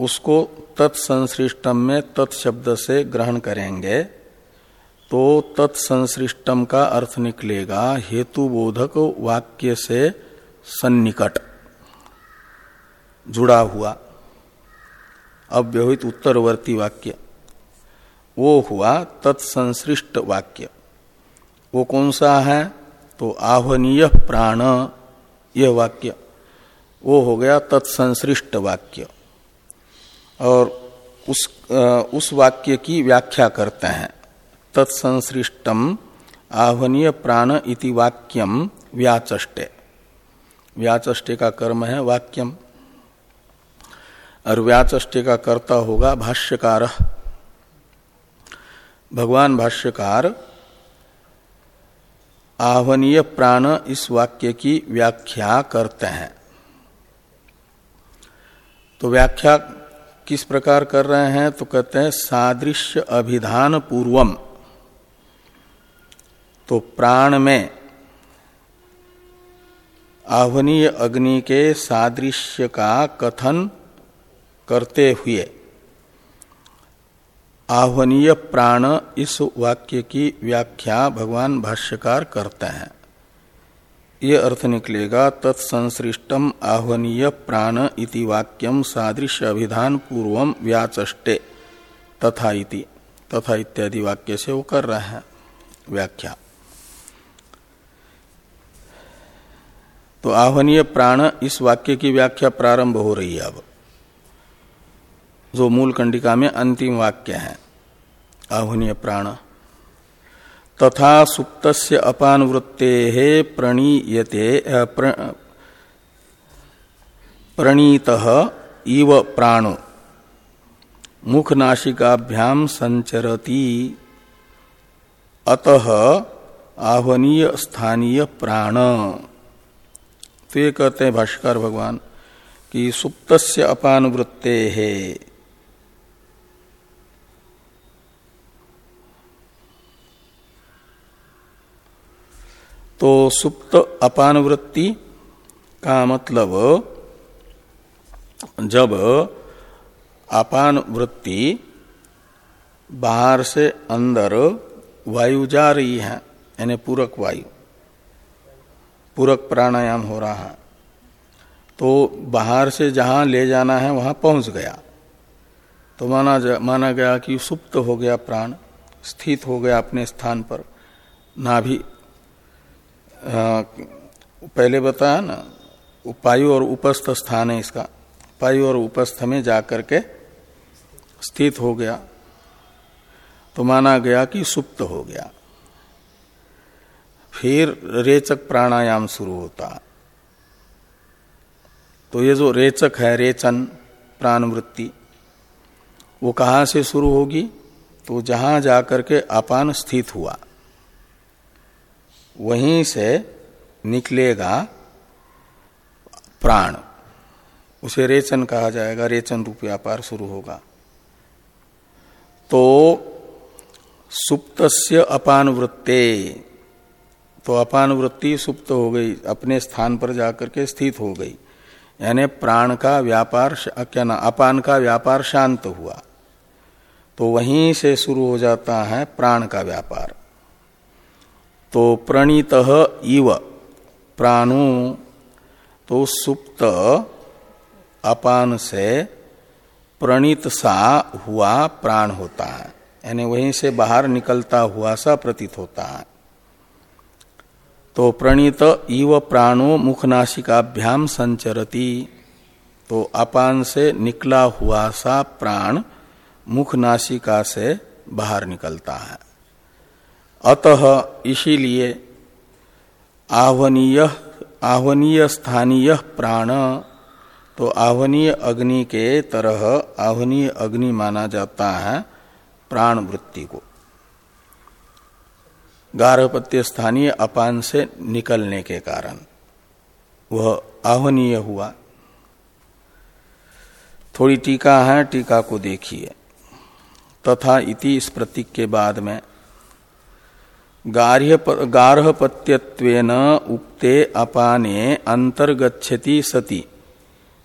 उसको तत्संश्रिष्टम में तत्शब्द से ग्रहण करेंगे तो तत्संश्रिष्टम का अर्थ निकलेगा। हेतु बोधक वाक्य से सन्निकट। जुड़ा हुआ। अव्यवहित उत्तरवर्ती वाक्य। वो हुआ तत्संश्रिष्ट वाक्य। वो कौन सा है? तो आह्वनीय प्राण। यह वाक्य। वो हो गया तत्संश्रिष्ट वाक्य। और उस उस वाक्य की व्याख्या करते हैं। तत्संश्रिष्टम आह्वनीय प्राण इति वाक्यम व्याचष्टे। व्याचष्टे का कर्म है, वाक्यम। और व्याचष्टे का कर्ता होगा भाष्यकार। भगवान भाष्यकार, आह्वनीय प्राण इस वाक्य की व्याख्या करते हैं। तो व्याख्या किस प्रकार कर रहे हैं? तो कहते हैं, सादृश्य अभिधान पूर्वम। तो प्राण में आह्वनीय अग्नि के सादृश्य का कथन करते हुए, आह्वनीय प्राण इस वाक्य की व्याख्या भगवान भाष्यकार करते हैं। ये अर्थ निकलेगा तत्संसृष्टम आह्वनीय प्राण इति वाक्यम सादृश्य अभिधान पूर्वम व्याचष्टे, तथा इति, तथा इत्यादि वाक्य से वो कर रहे हैं। व्याख्या। तो आह्वनीय प्राण इस वाक्य की व्याख्या प्रारंभ हो रही है अब। जो मूल कंडिका में अंतिम वाक्य है आह्वनीय प्राण। तथा सुप्त अपान वृत्ते प्रणीयते प्र, प्रणीत इव प्राणो। मुखनाशिकाभ्याम संचरती। अतः आह्वनीय स्थानीय प्राण। तो ये कहते हैं भाष्कर भगवान कि सुप्त अपान वृत्ते है तो सुप्त अपान वृत्ति का मतलब जब अपान वृत्ति बाहर से अंदर वायु जा रही है, यानी पूरक वायु। पूरक प्राणायाम हो रहा है। तो बाहर से जहाँ ले जाना है, वहाँ पहुँच गया। तो माना माना गया कि सुप्त हो गया प्राण, स्थित हो गया अपने स्थान पर। नाभि पहले बताया ना, पायु और उपस्थ स्थान है इसका। पायु और उपस्थ में जाकर के स्थित हो गया। तो माना गया कि सुप्त हो गया। फिर रेचक प्राणायाम शुरू होता। तो ये जो रेचक है, रेचन, प्राणवृत्ति, वो कहाँ से शुरू होगी? तो जहाँ जाकर के अपान स्थित हुआ। वहीं से निकलेगा प्राण। उसे रेचन कहा जाएगा, रेचन रूप व्यापार शुरू होगा। तो सुप्त अपान वृत्ते तो अपान वृत्ति सुप्त हो गई, अपने स्थान पर जाकर के स्थित हो गई। यानी प्राण का व्यापार क्या ना, अपान का व्यापार शांत हुआ। तो वहीं से शुरू हो जाता है प्राण का व्यापार। तो प्रणीत इव, प्राणु तो सुप्त, अपान से प्रणीत सा हुआ प्राण होता है। यानी वहीं से बाहर निकलता हुआ सा प्रतीत होता है। तो प्रणीत इव प्राणो मुखनाशिकाभ्याम संचरती। तो अपान से निकला हुआ सा प्राण मुखनाशिका से बाहर निकलता है। अतः इसीलिए आह्वनीय आह्वनीय स्थानीय प्राण तो आह्वनीय अग्नि के तरह आह्वनीय अग्नि माना जाता है प्राण वृत्ति को। गार्हपत्य स्थानीय अपान से निकलने के कारण। वह आह्वनीय हुआ। थोड़ी टीका है, टीका को देखिए। तथा इति इस प्रतीक के बाद में गार्हपत्यत्वेन उक्ते अपाने अंतर्गछति सति।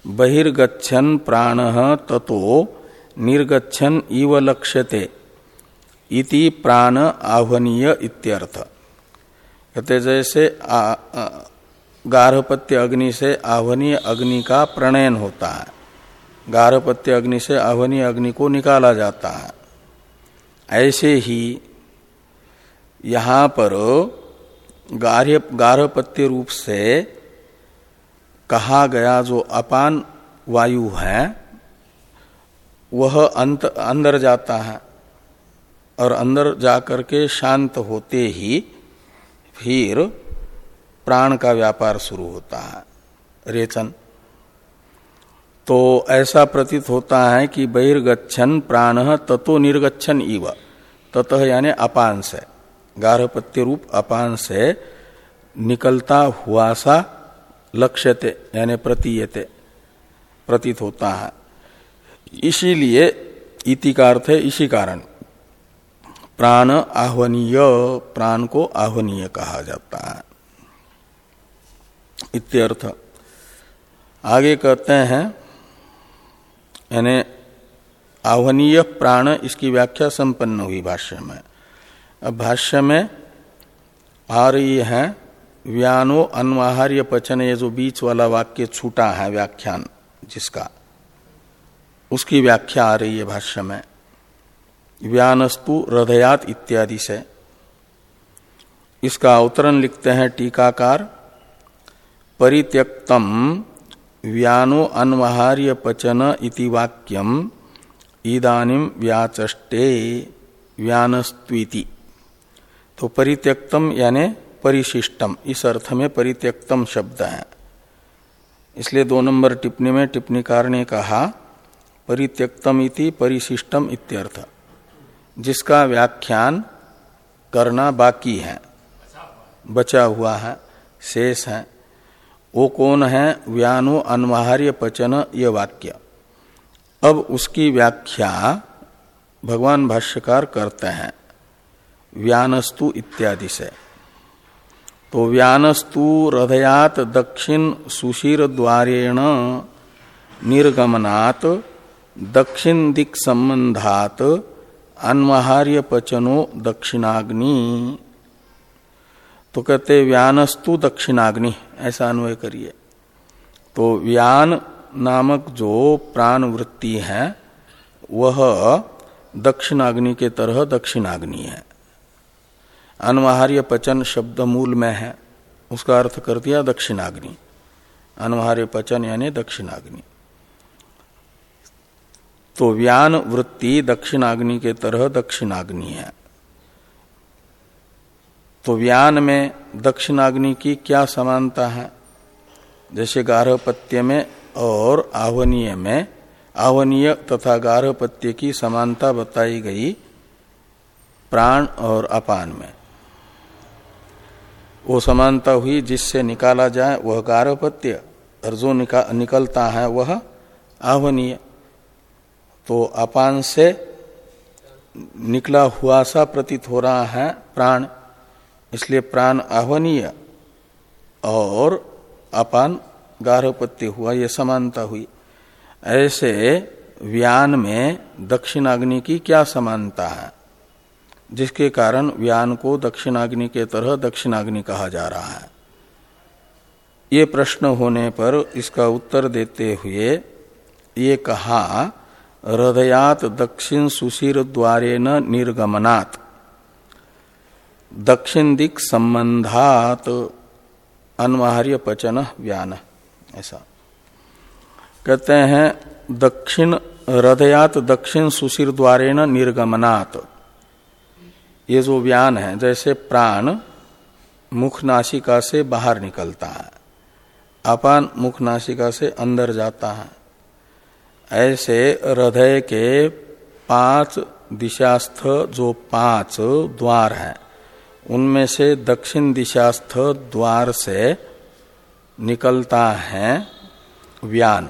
बहिर्गछन प्राण ततो निर्गछन इव लक्ष्यते। इति प्राण आह्वनीय इत्यर्थ। कहते जैसे गार्हपत्य अग्नि से आह्वनीय अग्नि का प्रणयन होता है। गार्हपत्य अग्नि से आह्वनीय अग्नि को निकाला जाता है। ऐसे ही यहाँ पर गार्ह, गार्हपत्य रूप से कहा गया जो अपान वायु है, वह अंत, अंदर जाता है। और अंदर जाकर के शांत होते ही फिर प्राण का व्यापार शुरू होता है, रेचन। तो ऐसा प्रतीत होता है कि बहिर्गछन प्राण ततो निर्गछन इव। ततः यानी अपान से गार्हपत्य रूप अपान से निकलता हुआ सा लक्ष्यते, यानी प्रतीयते, प्रतीत होता है। इसीलिए इति का अर्थ है इसी कारण। प्राण आह्वनीय, प्राण को आह्वनीय कहा जाता है। इत्यर्थ, आगे कहते हैं, यानी आह्वनीय प्राण इसकी व्याख्या संपन्न हुई भाष्य में। अब भाष्य में आ रही है, व्यानो अनवाहार्य पचन ये जो बीच वाला वाक्य छूटा है, व्याख्यान जिसका, उसकी व्याख्या आ रही है भाष्य में। व्यानस्तु हृदयात इत्यादि से। इसका अवतरण लिखते हैं टीकाकार, परित्यक्तम व्यानो अनवहार्य पचन इति वाक्यम इदानिम व्याचष्टे व्यानस्त्वीति। तो परित्यक्तम यानी परिशिष्टम, इस अर्थ में परित्यक्तम शब्द है। इसलिए दो नंबर टिप्पणी में टिप्पणीकार ने कहा, परित्यक्तम इति परिशिष्टम इत्यर्थ। जिसका व्याख्यान करना बाकी है। बचा हुआ है, शेष है। वो कौन है? व्यानो अनवाहार्य पचन ये वाक्य। अब उसकी व्याख्या भगवान भाष्यकार करते हैं, व्यानस्तु इत्यादि से। तो व्यानस्तु हृदयात दक्षिण सुशीर द्वारेण निर्गमनात् दक्षिण दिक संबंधात अनवहार्य पचनो दक्षिणाग्नि। तो कहते व्यानस्तु दक्षिणाग्नि, ऐसा अन्वय करिए। तो व्यान नामक जो प्राण वृत्ति है, वह दक्षिणाग्नि के तरह दक्षिणाग्नि है। अनवहार्य पचन शब्द मूल में है, उसका अर्थ कर दिया दक्षिणाग्नि। अनवहार्य पचन यानी दक्षिणाग्नि। तो व्यान वृत्ति दक्षिणाग्नि के तरह दक्षिणाग्नि है। तो व्यान में दक्षिणाग्नि की क्या समानता है? जैसे गार्हपत्य में और आवनीय में आवनीय तथा गार्हपत्य की समानता बताई गई प्राण और अपान में। वो समानता हुई जिससे निकाला जाए वह गार्हपत्य और जो निका, निकलता है वह आवनीय तो अपान से निकला हुआ सा प्रतीत हो रहा है प्राण। इसलिए प्राण आह्वनीय और अपान गार्हपत्य हुआ, ये समानता हुई। ऐसे व्यान में दक्षिणाग्नि की क्या समानता है? जिसके कारण व्यान को दक्षिणाग्नि के तरह दक्षिणाग्नि कहा जा रहा है। ये प्रश्न होने पर इसका उत्तर देते हुए ये कहा हृदयात दक्षिण सुशीर द्वारे न निर्गमनात्। दक्षिण दिक संबंधात अनवार्य पचन व्यान। ऐसा। कहते हैं, दक्षिण, हृदयात दक्षिण सुशीर द्वारे न निर्गमनात्। ये जो व्यान है, जैसे प्राण मुख नासिका से बाहर निकलता है, अपान मुख नासिका से अंदर जाता है। ऐसे हृदय के पाँच दिशास्थ जो पाँच द्वार हैं, उनमें से दक्षिण दिशास्थ द्वार से निकलता है व्यान,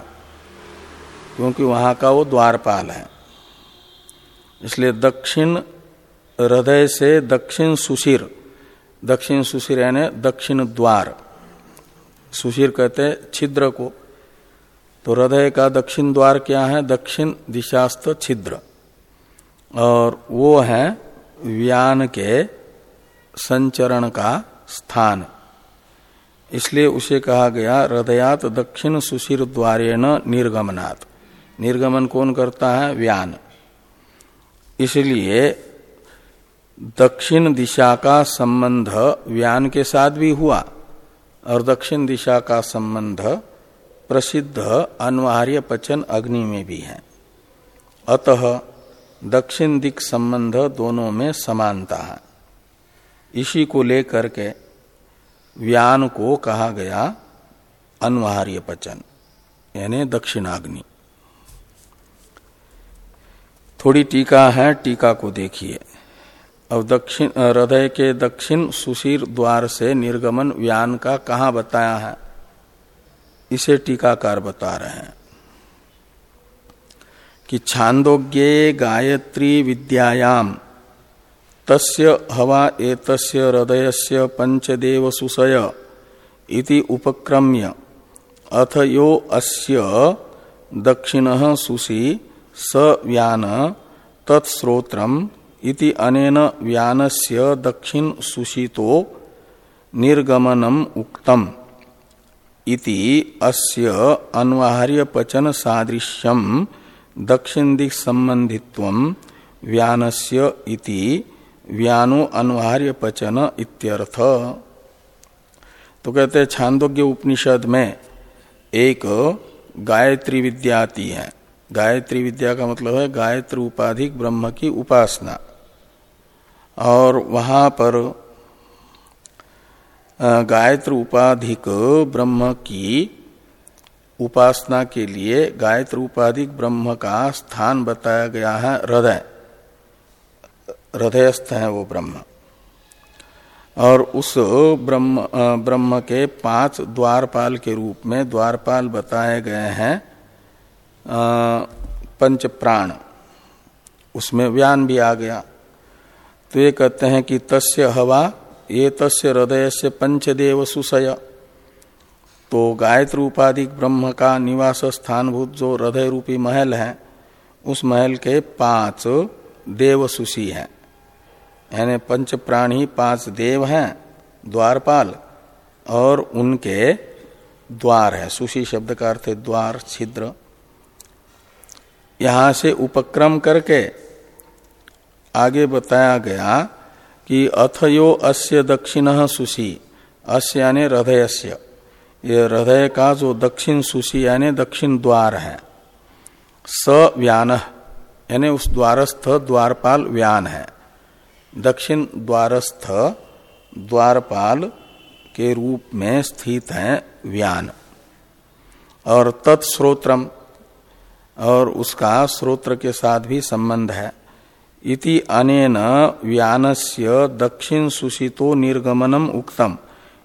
क्योंकि वहाँ का वो द्वारपाल है। इसलिए दक्षिण हृदय से दक्षिण सुशिर दक्षिण सुशिर यानी दक्षिण द्वार, सुशिर कहते छिद्र को। तो हृदय का दक्षिण द्वार क्या है? दक्षिण दिशास्त छिद्र। और वो है व्यान के संचरण का स्थान। इसलिए उसे कहा गया हृदयात दक्षिण सुशिर द्वारे न निर्गमनात्। निर्गमन कौन करता है? व्यान। इसलिए दक्षिण दिशा का संबंध व्यान के साथ भी हुआ और दक्षिण दिशा का संबंध प्रसिद्ध अनवार्य पचन अग्नि में भी है। अतः दक्षिण दिक संबंध दोनों में समानता है। इसी को लेकर के व्यान को कहा गया अनवार्य पचन, यानी दक्षिणाग्नि। थोड़ी टीका है, टीका को देखिए। अब दक्षिण, हृदय के दक्षिण सुशीर द्वार से निर्गमन व्यान का कहा बताया है? इसे टीकाकार बता रहे हैं कि छांदोग्ये गायत्री विद्यायाम, तस्य हवा एतस्य हृदयस्य पंचदेव सुसय इति उपक्रम्य, अथ यो अस्य दक्षिण सुसी स व्यान तत्स्रोत्रम इति अनेन व्यानस्य दक्षिण सुशीतो निर्गमनम उक्तम। इति अस्य अनवार्य पचन सादृश्यम दक्षिण दिक संबंधित्व व्यानस्य इति व्यानो अनवार्य पचन इत्यर्थ। तो कहते हैं, छांदोग्य उपनिषद में एक गायत्री विद्या आती है। गायत्री विद्या का मतलब है गायत्री उपाधिक ब्रह्म की उपासना। और वहाँ पर गायत्री उपाधिक ब्रह्म की उपासना के लिए गायत्री उपाधिक ब्रह्म का स्थान बताया गया है, हृदय। हृदयस्थ है वो ब्रह्म। और उस ब्रह्म ब्रह्म के पाँच द्वारपाल के रूप में द्वारपाल बताए गए हैं पंच प्राण। उसमें व्यान भी आ गया। तो ये कहते हैं कि तस्य हवा ये तस्य हृदय से पंचदेव सुसय। तो गायत्री उपाधिक ब्रह्म का निवास स्थानभूत जो हृदय रूपी महल है, उस महल के पाँच देव सुशी हैं। यानी पंच प्राणी पाँच देव हैं, द्वारपाल, और उनके द्वार है। सुशी शब्द का अर्थ है द्वार, छिद्र। यहाँ से उपक्रम करके आगे बताया गया कि अथयो अस्य दक्षिण सुशी अस्य यानी हृदयस्य। ये हृदय का जो दक्षिण सुशी यानी दक्षिण द्वार है। स व्यान, यानी उस द्वारस्थ द्वारपाल व्यान है। दक्षिण द्वारस्थ द्वारपाल के रूप में स्थित है व्यान। और तत्स्रोत्रम, और उसका स्रोत्र के साथ भी संबंध है। इति अनेन व्यानस्य दक्षिण सुशितो निर्गमनम उक्तम।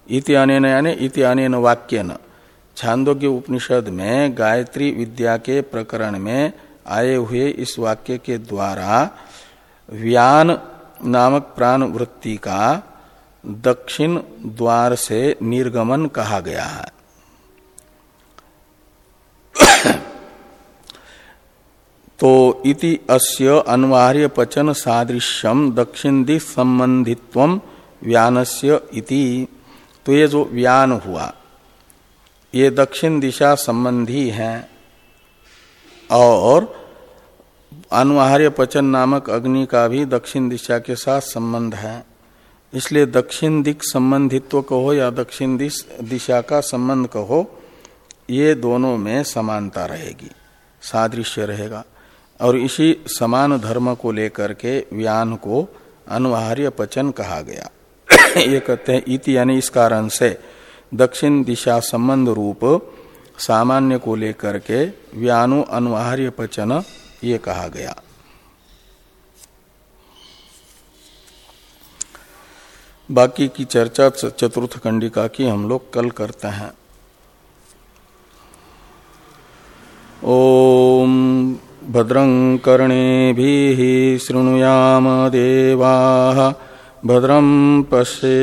इति अनेन यानी, इति अनेन वाक्यन। छांदोग्य उपनिषद में, गायत्री विद्या के प्रकरण में आए हुए इस वाक्य के द्वारा व्यान नामक प्राण वृत्ति का दक्षिण द्वार से निर्गमन कहा गया है। तो इति अस्य अनिवार्य पचन सादृश्यम दक्षिण दिश संबंधित्व व्यानस्य इति। तो ये जो व्यान हुआ, ये दक्षिण दिशा संबंधी है और अनुहार्य पचन नामक अग्नि का भी दक्षिण दिशा के साथ संबंध है। इसलिए दक्षिण दिक संबंधित्व कहो या दक्षिण दिश दिशा का संबंध कहो, ये दोनों में समानता रहेगी, सादृश्य रहेगा। और इसी समान धर्म को लेकर के व्यान को अनुहार्य पचन कहा गया। (coughs) ये कहते हैं, इति यानी इस कारण से दक्षिण दिशा संबंध रूप सामान्य को लेकर के व्यानु अनुहार्य पचन ये कहा गया। बाकी की चर्चा चतुर्थ कंडिका की हम लोग कल करते हैं। ओम भद्रं कर्णे शृणुयाम देवा। भद्रम पश्ये